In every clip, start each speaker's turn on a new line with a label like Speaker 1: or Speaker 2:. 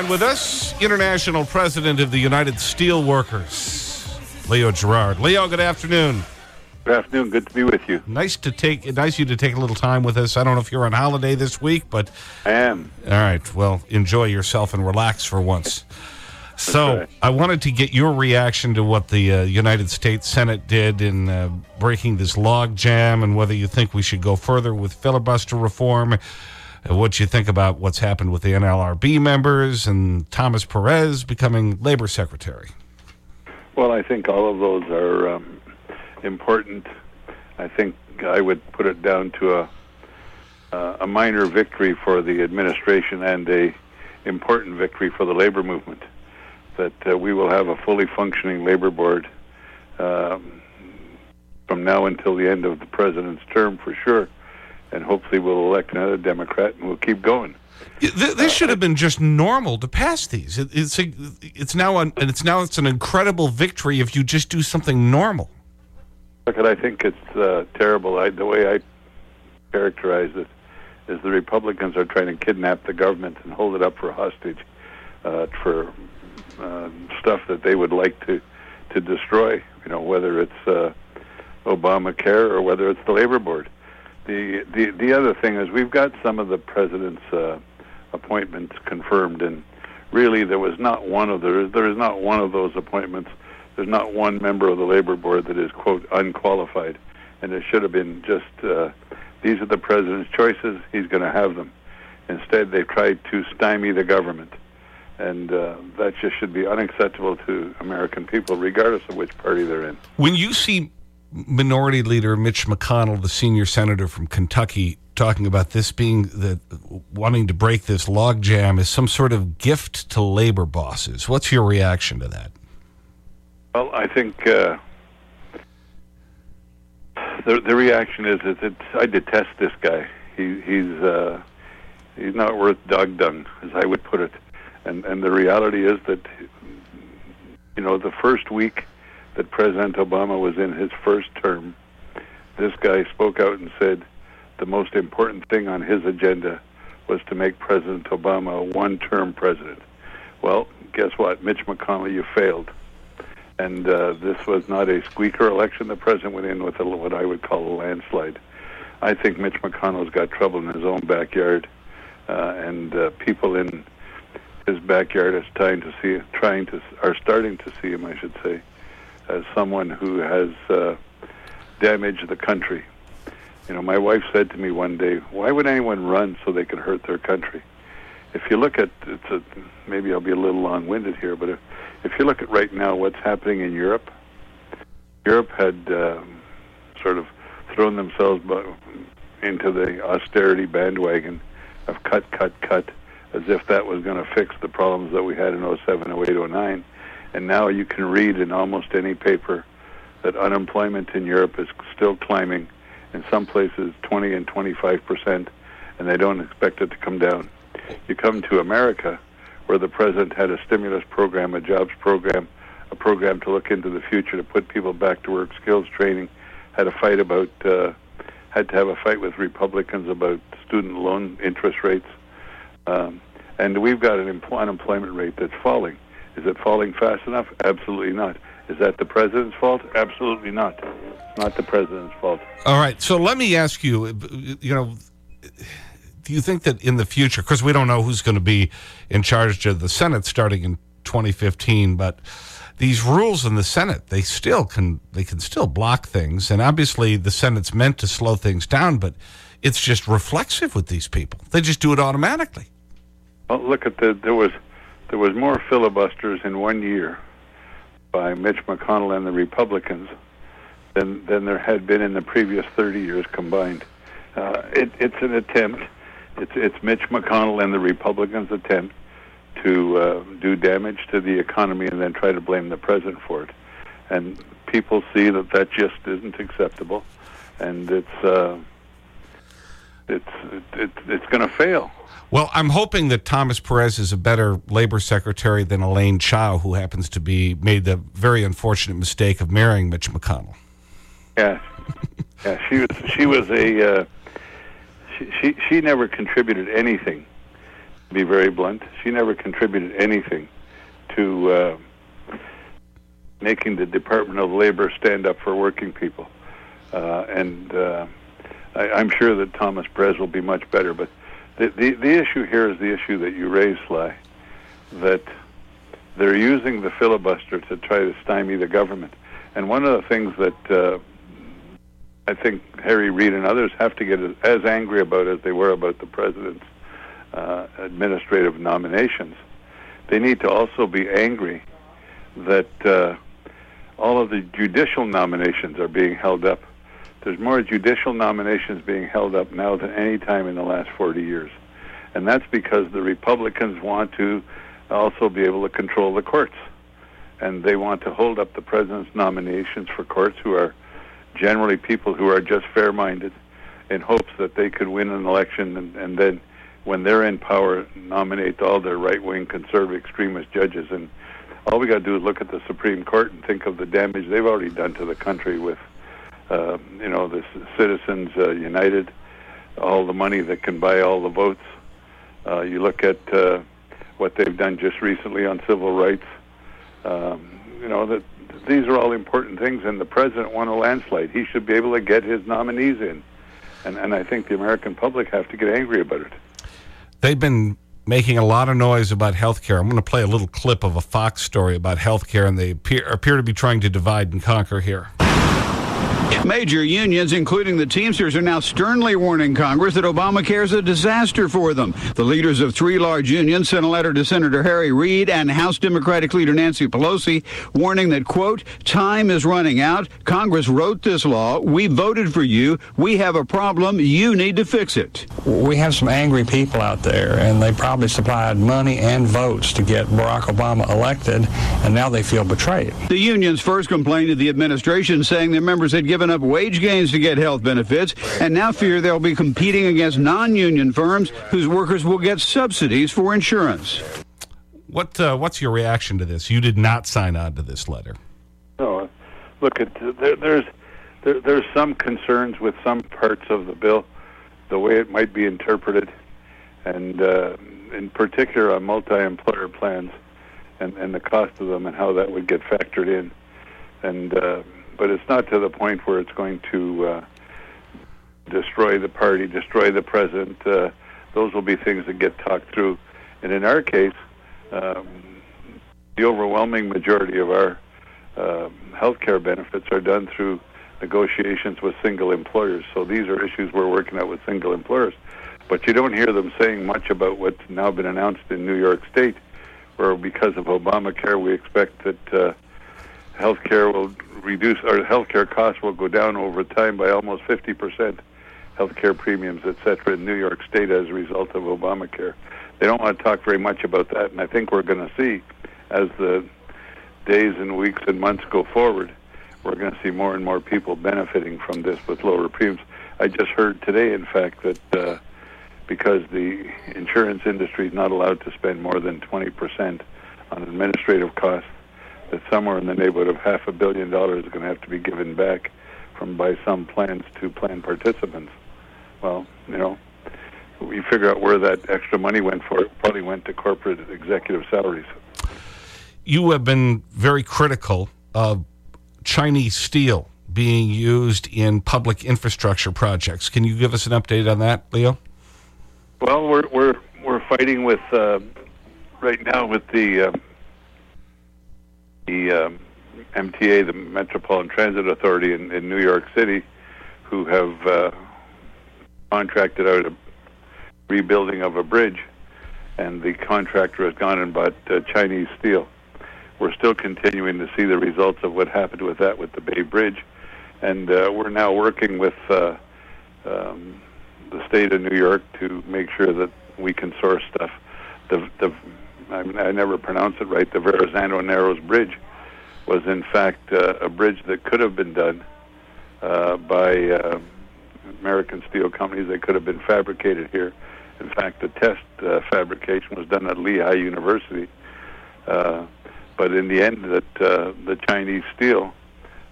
Speaker 1: Line with us, International President of the United Steelworkers, Leo Gerard. Leo, good afternoon.
Speaker 2: Good afternoon. Good to be with you.
Speaker 1: Nice to take, nice you to take a little time with us. I don't know if you're on holiday this week, but
Speaker 2: I am.
Speaker 1: all right. Well, enjoy yourself and relax for once. So,
Speaker 2: right.
Speaker 1: I wanted to get your reaction to what the uh, United States Senate did in uh, breaking this log jam and whether you think we should go further with filibuster reform. What you think about what's happened with the NLRB members and Thomas Perez becoming labor secretary.
Speaker 2: Well, I think all of those are um, important. I think I would put it down to a uh, a minor victory for the administration and a important victory for the labor movement. That uh, we will have a fully functioning labor board um, from now until the end of the president's term for sure, and hopefully we'll elect another Democrat and we'll keep going.
Speaker 1: Th- This should have been just normal to pass these. It, it's, a, it's, now an, and it's now it's an incredible victory if you just do something normal.
Speaker 2: Look, I think it's uh, terrible. I, the way I characterize it is the Republicans are trying to kidnap the government and hold it up for hostage uh, for uh, stuff that they would like to to destroy. You know, whether it's uh, Obamacare or whether it's the labor board. The the the other thing is we've got some of the president's uh, appointments confirmed, and really there was not one of there there is not one of those appointments. There's not one member of the labor board that is quote unqualified, and it should have been just uh, these are the president's choices. He's going to have them. Instead, they've tried to stymie the government, and uh, that just should be unacceptable to American people, regardless of which party they're in.
Speaker 1: When you see Minority Leader Mitch McConnell, the senior senator from Kentucky, talking about this being the wanting to break this logjam is some sort of gift to labor bosses, what's your reaction to that?
Speaker 2: Well, I think uh, the the reaction is is it's I detest this guy. He he's uh, he's not worth dog dung, as I would put it. And and the reality is that you know the first week that President Obama was in his first term, this guy spoke out and said the most important thing on his agenda was to make President Obama a one-term president. Well, guess what, Mitch McConnell, you failed and uh, this was not a squeaker election. The president went in with a, what I would call a landslide. I think Mitch McConnell's got trouble in his own backyard, uh, and uh, people in his backyard are trying to see, trying to, are starting to see him, I should say, as someone who has uh, damaged the country. You know, my wife said to me one day, "Why would anyone run so they could hurt their country?" If you look at, it's a, maybe I'll be a little long-winded here, but if, if you look at right now what's happening in Europe, Europe had um, sort of thrown themselves into the austerity bandwagon of cut, cut, cut, as if that was going to fix the problems that we had in 07, 08, 09. And now you can read in almost any paper that unemployment in Europe is still climbing, in some places 20 and 25 percent, and they don't expect it to come down. You come to America, where the president had a stimulus program, a jobs program, a program to look into the future to put people back to work, skills training, had a fight about, uh, had to have a fight with Republicans about student loan interest rates, um, and we've got an empl- unemployment rate that's falling. Is it falling fast enough? Absolutely not. Is that the president's fault? Absolutely not. Not the president's fault.
Speaker 1: All right. So let me ask you, you know, do you think that in the future, because we don't know who's going to be in charge of the Senate starting in 2015, but these rules in the Senate, they still can, they can still block things. And obviously the Senate's meant to slow things down, but it's just reflexive with these people. They just do it automatically.
Speaker 2: Well, look at the there was there was more filibusters in one year by Mitch McConnell and the Republicans than than there had been in the previous 30 years combined. Uh, it, it's an attempt. It's it's Mitch McConnell and the Republicans' attempt to uh, do damage to the economy and then try to blame the president for it. And people see that that just isn't acceptable, and it's uh, it's it, it's going to fail.
Speaker 1: Well, I'm hoping that Thomas Perez is a better labor secretary than Elaine Chao, who happens to be made the very unfortunate mistake of marrying Mitch McConnell.
Speaker 2: Yeah, yeah. She was she was a uh, she, she she never contributed anything. To be very blunt, she never contributed anything to uh, making the Department of Labor stand up for working people. Uh, and uh, I, I'm sure that Thomas Perez will be much better. But the, the the issue here is the issue that you raised, Sly, that they're using the filibuster to try to stymie the government. And one of the things that uh, I think Harry Reid and others have to get as angry about as they were about the president's uh, administrative nominations. They need to also be angry that uh, all of the judicial nominations are being held up. There's more judicial nominations being held up now than any time in the last 40 years. And that's because the Republicans want to also be able to control the courts. And they want to hold up the president's nominations for courts who are generally people who are just fair minded in hopes that they could win an election and, and then when they're in power nominate all their right wing conservative extremist judges and all we got to do is look at the Supreme Court and think of the damage they've already done to the country with uh, you know the Citizens uh, United all the money that can buy all the votes uh, you look at uh, what they've done just recently on civil rights um, you know that these are all important things, and the president won a landslide. He should be able to get his nominees in, and and I think the American public have to get angry about it.
Speaker 1: They've been making a lot of noise about health care. I'm going to play a little clip of a Fox story about health care, and they appear, appear to be trying to divide and conquer here.
Speaker 3: Major unions, including the Teamsters, are now sternly warning Congress that Obamacare is a disaster for them. The leaders of three large unions sent a letter to Senator Harry Reid and House Democratic leader Nancy Pelosi warning that, quote, time is running out. Congress wrote this law. We voted for you. We have a problem. You need to fix it.
Speaker 4: We have some angry people out there, and they probably supplied money and votes to get Barack Obama elected, and now they feel betrayed.
Speaker 3: The unions first complained to the administration, saying their members had given up wage gains to get health benefits and now fear they'll be competing against non-union firms whose workers will get subsidies for insurance.
Speaker 1: What, uh, what's your reaction to this? You did not sign on to this letter.
Speaker 2: No, look, at, there, there's there, there's some concerns with some parts of the bill, the way it might be interpreted, and uh, in particular on multi-employer plans and, and the cost of them and how that would get factored in. And uh, but it's not to the point where it's going to uh, destroy the party, destroy the president. Uh, those will be things that get talked through. And in our case, um, the overwhelming majority of our uh, health care benefits are done through negotiations with single employers. So these are issues we're working out with single employers. But you don't hear them saying much about what's now been announced in New York State, where because of Obamacare, we expect that uh, health care will reduce our healthcare costs will go down over time by almost 50 percent. Healthcare premiums, etc., in New York State as a result of Obamacare. They don't want to talk very much about that, and I think we're going to see as the days and weeks and months go forward, we're going to see more and more people benefiting from this with lower premiums. I just heard today, in fact, that uh, because the insurance industry is not allowed to spend more than 20 percent on administrative costs that somewhere in the neighborhood of half a billion dollars is going to have to be given back from by some plans to plan participants. Well, you know, we figure out where that extra money went for. It probably went to corporate executive salaries.
Speaker 1: You have been very critical of Chinese steel being used in public infrastructure projects. Can you give us an update on that, Leo?
Speaker 2: Well, we're we're we're fighting with uh, right now with the uh, the um, MTA, the Metropolitan Transit Authority in, in New York City, who have uh, contracted out a rebuilding of a bridge, and the contractor has gone and bought uh, Chinese steel. we're still continuing to see the results of what happened with that with the Bay Bridge, and uh, we're now working with uh, um, the state of New York to make sure that we can source stuff. The the I, I never pronounce it right. The Verrazano Narrows Bridge was in fact uh, a bridge that could have been done uh, by uh, American steel companies. They could have been fabricated here. In fact, the test uh, fabrication was done at Lehigh University. Uh, but in the end, that uh, the Chinese steel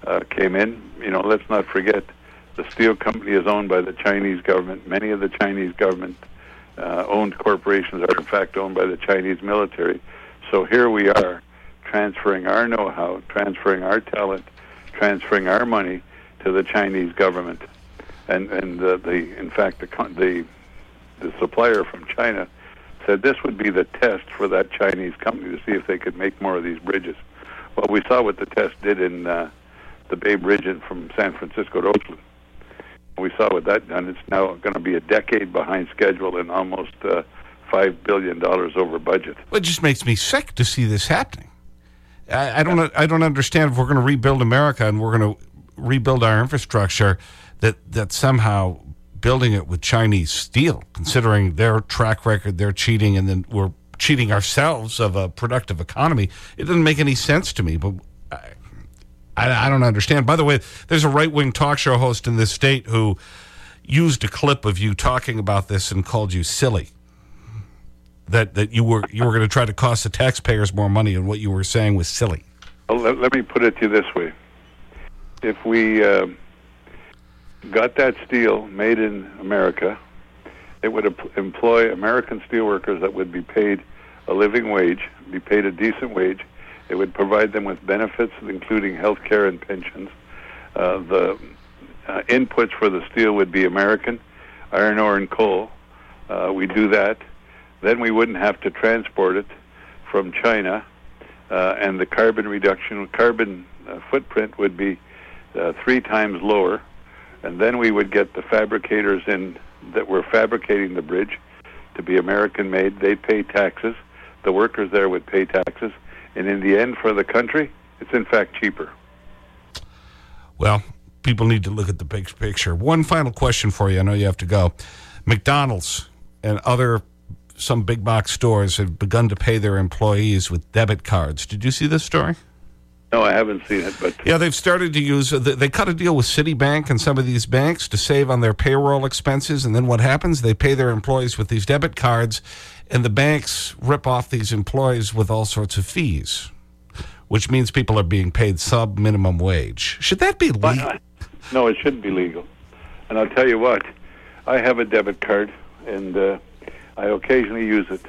Speaker 2: uh, came in. You know, let's not forget, the steel company is owned by the Chinese government. Many of the Chinese government uh, owned corporations are in fact owned by the Chinese military. So here we are, transferring our know-how, transferring our talent, transferring our money to the Chinese government, and and uh, the in fact the the the supplier from China said this would be the test for that Chinese company to see if they could make more of these bridges. Well, we saw what the test did in uh, the Bay Bridge from San Francisco to Oakland. We saw what that done. It's now going to be a decade behind schedule and almost uh, five billion dollars over budget.
Speaker 1: Well, it just makes me sick to see this happening. I, I don't, I don't understand if we're going to rebuild America and we're going to rebuild our infrastructure that, that somehow building it with Chinese steel, considering their track record, their cheating, and then we're cheating ourselves of a productive economy. It doesn't make any sense to me, but I, I, don't understand. By the way, there's a right wing talk show host in this state who used a clip of you talking about this and called you silly. That, that you were, you were going to try to cost the taxpayers more money, and what you were saying was silly.
Speaker 2: Well, let, let me put it to you this way: if we uh, got that steel made in America, it would employ American steelworkers that would be paid a living wage, be paid a decent wage. It would provide them with benefits, including health care and pensions. Uh, the uh, inputs for the steel would be American, iron ore and coal. Uh, we do that. Then we wouldn't have to transport it from China, uh, and the carbon reduction, carbon uh, footprint would be uh, three times lower. And then we would get the fabricators in that were fabricating the bridge to be American made. They'd pay taxes. The workers there would pay taxes. And in the end, for the country, it's in fact cheaper.
Speaker 1: Well, people need to look at the big picture. One final question for you. I know you have to go. McDonald's and other some big box stores have begun to pay their employees with debit cards. Did you see this story?
Speaker 2: No, I haven't seen it, but
Speaker 1: Yeah, they've started to use, they cut a deal with Citibank and some of these banks to save on their payroll expenses. And then what happens? They pay their employees with these debit cards, and the banks rip off these employees with all sorts of fees, which means people are being paid sub minimum wage. Should that be legal?
Speaker 2: no, it shouldn't be legal. And I'll tell you what, I have a debit card, and uh, I occasionally use it.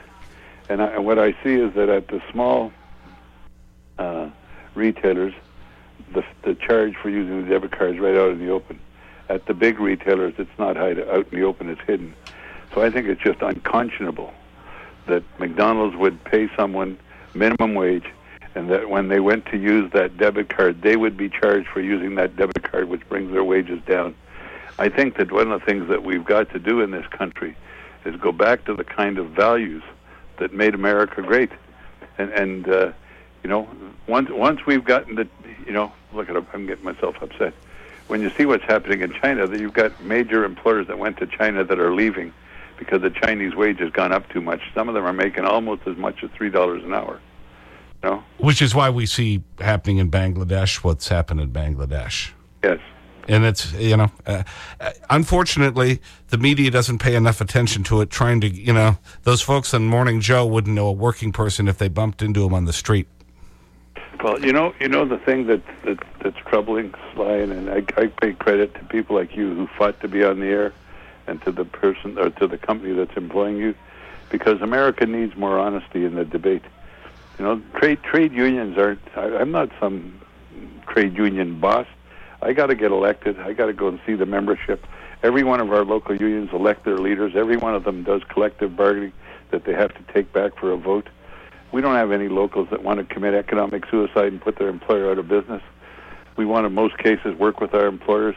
Speaker 2: And, I, and what I see is that at the small uh, retailers, the, the charge for using the debit card is right out in the open. At the big retailers, it's not hide, out in the open, it's hidden. So I think it's just unconscionable that McDonald's would pay someone minimum wage and that when they went to use that debit card, they would be charged for using that debit card, which brings their wages down. I think that one of the things that we've got to do in this country is go back to the kind of values that made America great. And, and uh, you know, once once we've gotten the, you know, look at it, I'm getting myself upset. When you see what's happening in China, that you've got major employers that went to China that are leaving because the Chinese wage has gone up too much. Some of them are making almost as much as three dollars an hour. You know?
Speaker 1: Which is why we see happening in Bangladesh what's happened in Bangladesh.
Speaker 2: Yes.
Speaker 1: And it's, you know, uh, uh, unfortunately, the media doesn't pay enough attention to it, trying to, you know, those folks on Morning Joe wouldn't know a working person if they bumped into him on the street.
Speaker 2: Well, you know, you know the thing that, that that's troubling, Sly, and, I, I pay credit to people like you who fought to be on the air, and to the person or to the company that's employing you, because America needs more honesty in the debate. You know, trade trade unions aren't. I, I'm not some trade union boss. I got to get elected. I got to go and see the membership. Every one of our local unions elect their leaders. Every one of them does collective bargaining that they have to take back for a vote. We don't have any locals that want to commit economic suicide and put their employer out of business. We want, in most cases, work with our employers.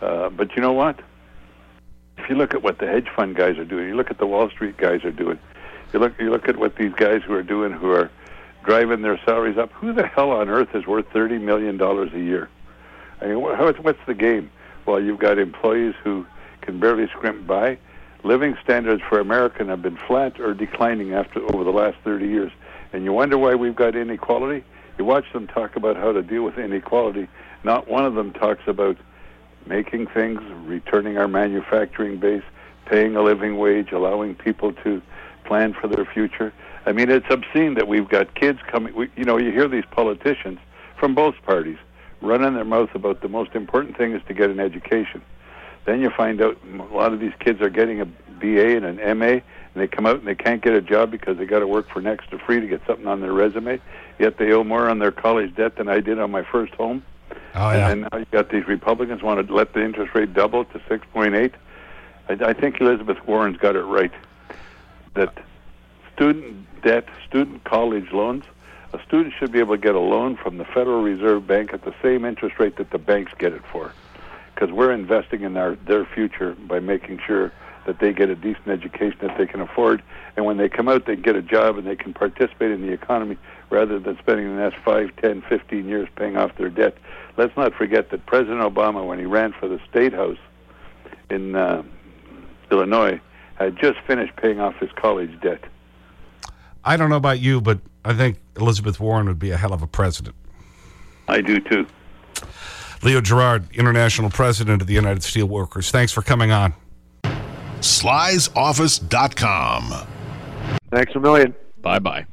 Speaker 2: Uh, but you know what? If you look at what the hedge fund guys are doing, you look at the Wall Street guys are doing, you look you look at what these guys who are doing, who are driving their salaries up. Who the hell on earth is worth $30 million a year? I mean, wha- what's, what's the game? Well, you've got employees who can barely scrimp by. Living standards for American have been flat or declining after over the last 30 years. And you wonder why we've got inequality? You watch them talk about how to deal with inequality. Not one of them talks about making things, returning our manufacturing base, paying a living wage, allowing people to plan for their future. I mean, it's obscene that we've got kids coming. We, you know, you hear these politicians from both parties running their mouth about the most important thing is to get an education. Then you find out a lot of these kids are getting a BA and an MA, and they come out and they can't get a job because they got to work for next to free to get something on their resume. Yet they owe more on their college debt than I did on my first home.
Speaker 1: Oh, yeah.
Speaker 2: And now you got these Republicans want to let the interest rate double to 6.8. I, I think Elizabeth Warren's got it right. That student debt, student college loans, a student should be able to get a loan from the Federal Reserve Bank at the same interest rate that the banks get it for. Because we're investing in our, their future by making sure that they get a decent education that they can afford. And when they come out, they get a job and they can participate in the economy rather than spending the next five, ten, fifteen years paying off their debt. Let's not forget that President Obama, when he ran for the State House in uh, Illinois, had just finished paying off his college debt.
Speaker 1: I don't know about you, but I think Elizabeth Warren would be a hell of a president.
Speaker 2: I do too.
Speaker 1: Leo Gerard, International President of the United Steelworkers. Thanks for coming on.
Speaker 5: slysoffice.com.
Speaker 6: Thanks a million.
Speaker 7: Bye bye.